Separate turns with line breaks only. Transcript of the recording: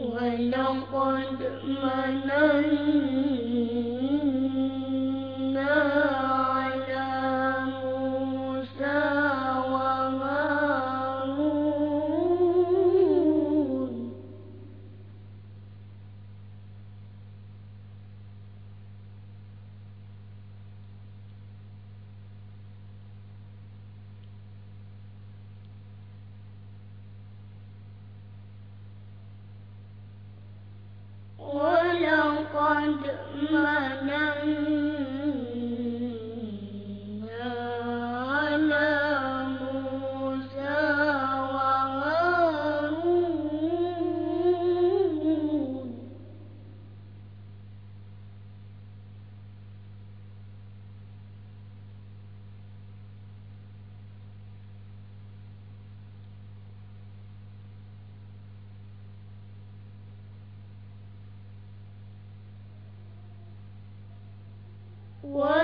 ولقد مننا What?